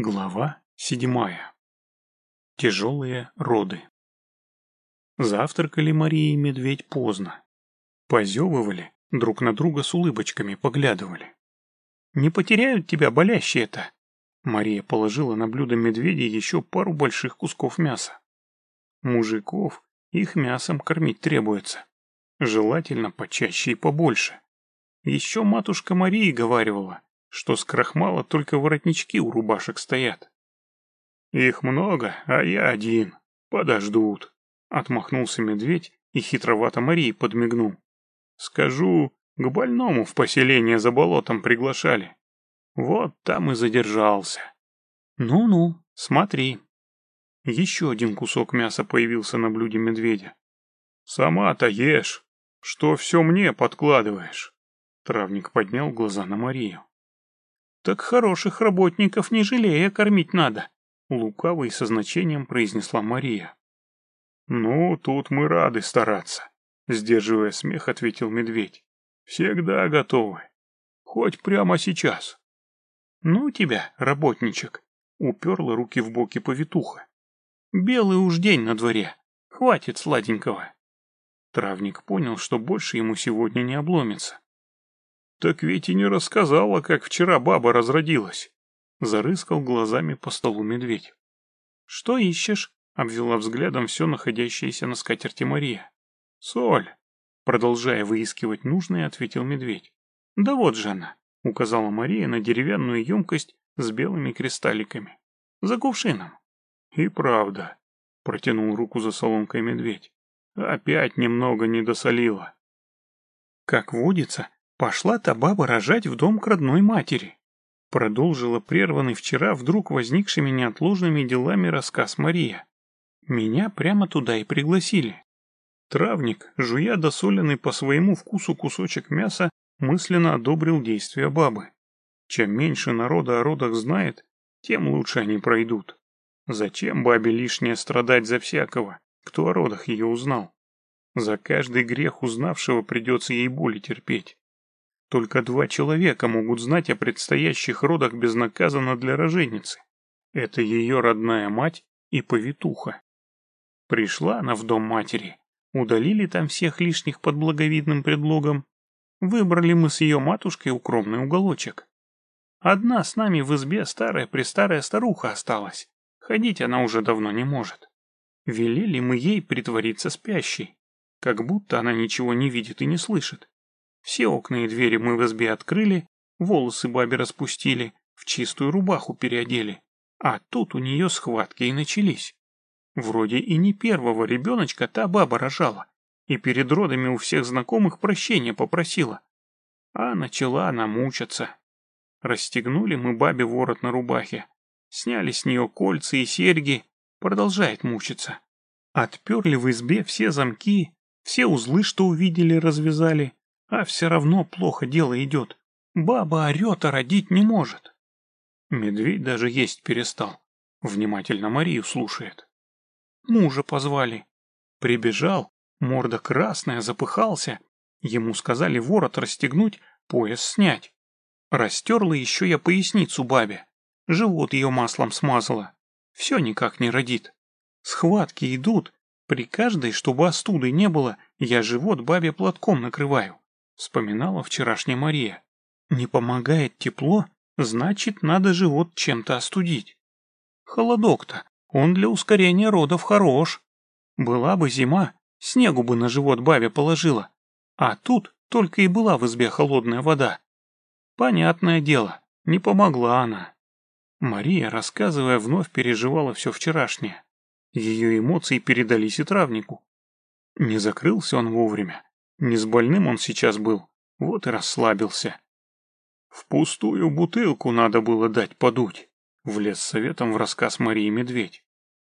Глава седьмая. Тяжелые роды. Завтракали Мария и Медведь поздно. Позевывали, друг на друга с улыбочками поглядывали. «Не потеряют тебя болящие-то?» Мария положила на блюдо медведя еще пару больших кусков мяса. Мужиков их мясом кормить требуется. Желательно почаще и побольше. Еще матушка Мария говаривала, что с крахмала только воротнички у рубашек стоят. «Их много, а я один. Подождут», — отмахнулся медведь и хитровато Марии подмигнул. «Скажу, к больному в поселение за болотом приглашали. Вот там и задержался». «Ну-ну, смотри». Еще один кусок мяса появился на блюде медведя. «Сама-то ешь. Что все мне подкладываешь?» Травник поднял глаза на Марию. Так хороших работников не жалея кормить надо, лукаво и со значением произнесла Мария. Ну, тут мы рады стараться, сдерживая смех, ответил медведь. Всегда готовы. Хоть прямо сейчас. Ну тебя, работничек, уперла руки в боки повитуха. Белый уж день на дворе. Хватит сладенького. Травник понял, что больше ему сегодня не обломится. «Так ведь и не рассказала, как вчера баба разродилась!» Зарыскал глазами по столу медведь. «Что ищешь?» — обвела взглядом все находящееся на скатерти Мария. «Соль!» — продолжая выискивать нужное, ответил медведь. «Да вот же она!» — указала Мария на деревянную емкость с белыми кристалликами. «За кувшином!» «И правда!» — протянул руку за соломкой медведь. «Опять немного не досолила!» Как водится, Пошла та баба рожать в дом к родной матери. Продолжила прерванный вчера вдруг возникшими неотложными делами рассказ Мария. Меня прямо туда и пригласили. Травник, жуя досоленный по своему вкусу кусочек мяса, мысленно одобрил действия бабы. Чем меньше народа о родах знает, тем лучше они пройдут. Зачем бабе лишнее страдать за всякого, кто о родах ее узнал? За каждый грех узнавшего придется ей боли терпеть. Только два человека могут знать о предстоящих родах безнаказанно для роженицы. Это ее родная мать и повитуха. Пришла она в дом матери, удалили там всех лишних под благовидным предлогом. Выбрали мы с ее матушкой укромный уголочек. Одна с нами в избе старая-престарая старуха осталась. Ходить она уже давно не может. Велели мы ей притвориться спящей, как будто она ничего не видит и не слышит. Все окна и двери мы в избе открыли, волосы бабе распустили, в чистую рубаху переодели. А тут у нее схватки и начались. Вроде и не первого ребеночка та баба рожала, и перед родами у всех знакомых прощения попросила. А начала она мучаться. Расстегнули мы бабе ворот на рубахе, сняли с нее кольца и серьги, продолжает мучиться. Отперли в избе все замки, все узлы, что увидели, развязали, а все равно плохо дело идет. Баба орет, а родить не может. Медведь даже есть перестал. Внимательно Марию слушает. Мужа позвали. Прибежал, морда красная, запыхался. Ему сказали ворот расстегнуть, пояс снять. Растерла еще я поясницу бабе. Живот ее маслом смазала. Все никак не родит. Схватки идут. При каждой, чтобы остуды не было, я живот бабе платком накрываю. Вспоминала вчерашняя Мария. Не помогает тепло, значит, надо живот чем-то остудить. Холодок-то, он для ускорения родов хорош. Была бы зима, снегу бы на живот бабе положила. А тут только и была в избе холодная вода. Понятное дело, не помогла она. Мария, рассказывая, вновь переживала все вчерашнее. Ее эмоции передались и травнику. Не закрылся он вовремя, не с больным он сейчас был, вот и расслабился. В пустую бутылку надо было дать подуть, влез советом в рассказ Марии Медведь.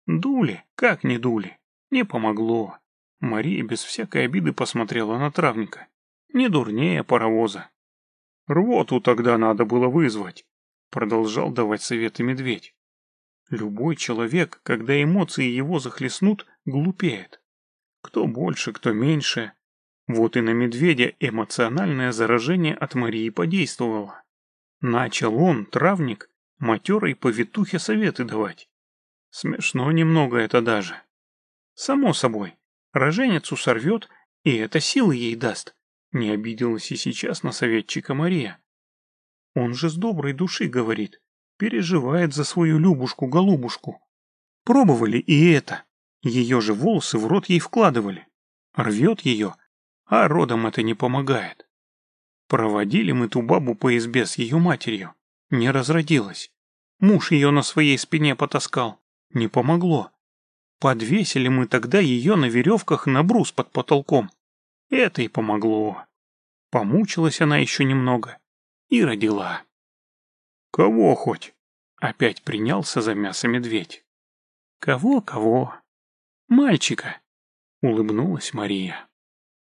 Дули, как не дули, не помогло. Мария без всякой обиды посмотрела на травника. Не дурнее паровоза. Рвоту тогда надо было вызвать, продолжал давать советы Медведь. Любой человек, когда эмоции его захлестнут, глупеет. Кто больше, кто меньше, вот и на медведя эмоциональное заражение от Марии подействовало. Начал он, травник, матерой повитухе советы давать. Смешно немного это даже. Само собой, роженицу сорвет, и это силы ей даст. Не обиделась и сейчас на советчика Мария. Он же с доброй души говорит, переживает за свою Любушку-голубушку. Пробовали и это. Ее же волосы в рот ей вкладывали. Рвет ее, а родом это не помогает. Проводили мы ту бабу по избе с ее матерью. Не разродилась. Муж ее на своей спине потаскал. Не помогло. Подвесили мы тогда ее на веревках на брус под потолком. Это и помогло. Помучилась она еще немного и родила. Кого хоть? Опять принялся за мясо медведь. Кого-кого? Мальчика, улыбнулась Мария.